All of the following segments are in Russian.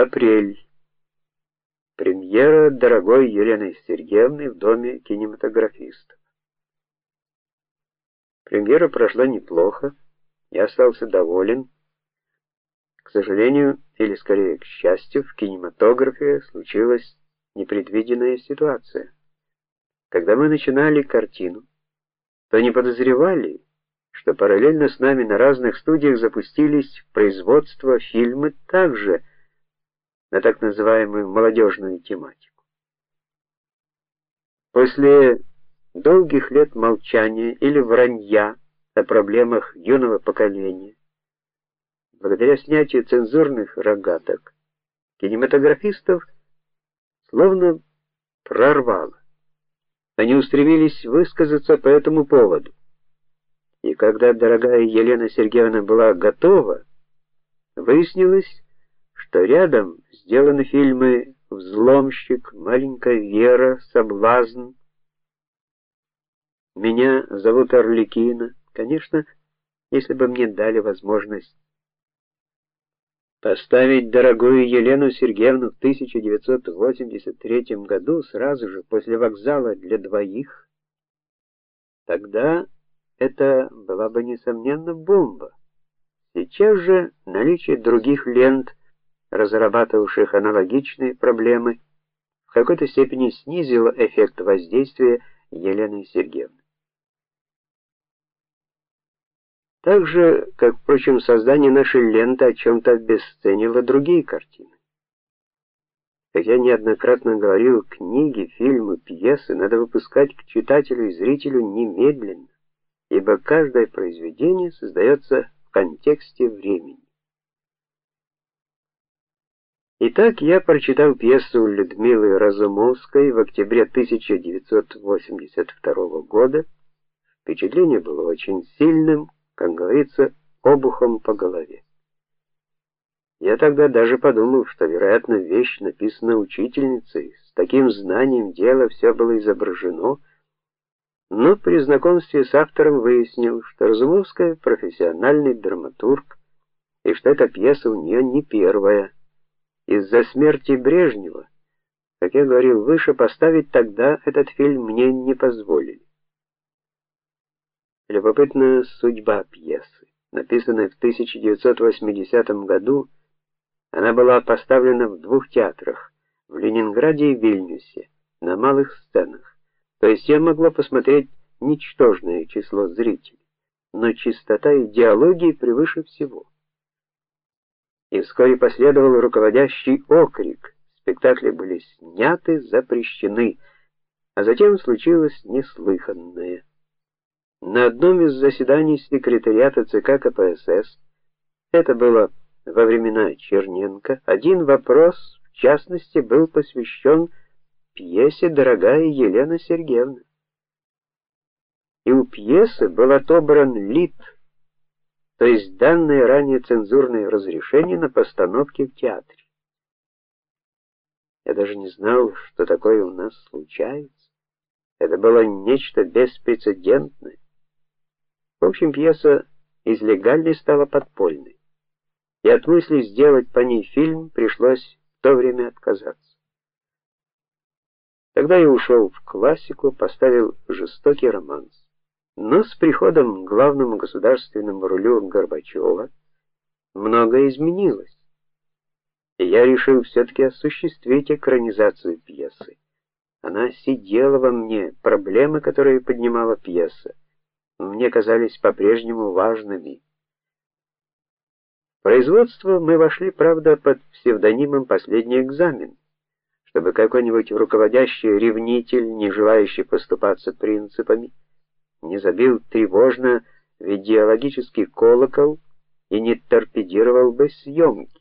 Апрель. Премьера дорогой Елены Сергеевны в доме кинематографистов. Премьера прошла неплохо, я остался доволен. К сожалению, или скорее к счастью, в кинематографе случилась непредвиденная ситуация. Когда мы начинали картину, то не подозревали, что параллельно с нами на разных студиях запустились в производство фильмы также на так называемую молодежную тематику. После долгих лет молчания или вранья о проблемах юного поколения, благодаря снятию цензурных рогаток, кинематографистов словно прорвало. Они устремились высказаться по этому поводу. И когда дорогая Елена Сергеевна была готова, выяснилось, что рядом сделаны фильмы Взломщик, Маленькая Вера, Соблазн. Меня зовут Орликина. Конечно, если бы мне дали возможность поставить дорогую Елену Сергеевну в 1983 году сразу же после вокзала для двоих, тогда это была бы несомненно бомба. Сейчас же наличие других лент, разрабатывавших аналогичные проблемы, в какой-то степени снизило эффект воздействия Елены Сергеевны. Так же, как, впрочем, создание нашей ленты о чем то обесценило другие картины. Как я неоднократно говорил, книги, фильмы, пьесы надо выпускать к читателю и зрителю немедленно, ибо каждое произведение создается в контексте времени. Итак, я прочитал пьесу Людмилы Разумовской в октябре 1982 года. Впечатление было очень сильным как говорится, обухом по голове. Я тогда даже подумал, что, вероятно, вещь написана учительницей, с таким знанием дела все было изображено, но при знакомстве с автором выяснил, что Разумовская профессиональный драматург, и что эта пьеса у нее не первая. Из-за смерти Брежнева, как я говорил выше, поставить тогда этот фильм мне не позволили. Любопытная судьба пьесы. Написанная в 1980 году, она была поставлена в двух театрах: в Ленинграде и Вильнюсе, на малых сценах. То есть я могла посмотреть ничтожное число зрителей, но чистота идеологии превыше всего. И вскоре последовал руководящий окрик: спектакли были сняты, запрещены. А затем случилось неслыханное. На одном из заседаний секретариата ЦК КПСС, это было во времена Черненко, один вопрос, в частности, был посвящен пьесе Дорогая Елена Сергеевна. И у пьесы был отобран лид, то есть данное ранее цензурное разрешение на постановки в театре. Я даже не знал, что такое у нас случается. Это было нечто беспрецедентное. В общем, пьеса из легальной стала подпольной. И от мысли сделать по ней фильм пришлось в то время отказаться. Тогда я ушел в классику, поставил жестокий романс. Но с приходом к главному государственному рулю Горбачева многое изменилось. И я решил все таки осуществить экранизацию пьесы. Она сидела во мне, проблемы, которые поднимала пьеса мне казались по-прежнему важными. Производство мы вошли, правда, под псевдонимом Последний экзамен, чтобы какой-нибудь руководящий ревнитель, не желающий поступаться принципами, не забил тревожно в идеологический колокол и не торпедировал бы съемки.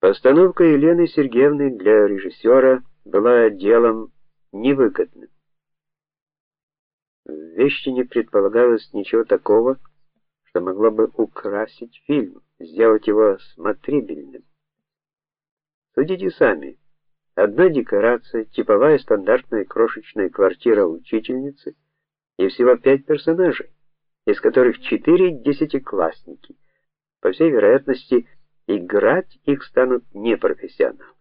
Постановка Елены Сергеевны для режиссера была делом невыгодным. В Вещине предполагалось ничего такого, что могло бы украсить фильм, сделать его смотрибельным. Судите сами. Одна декорация, типовая стандартная крошечная квартира учительницы и всего пять персонажей, из которых четыре десятиклассники. По всей вероятности, Играть их станут непрофессионалы.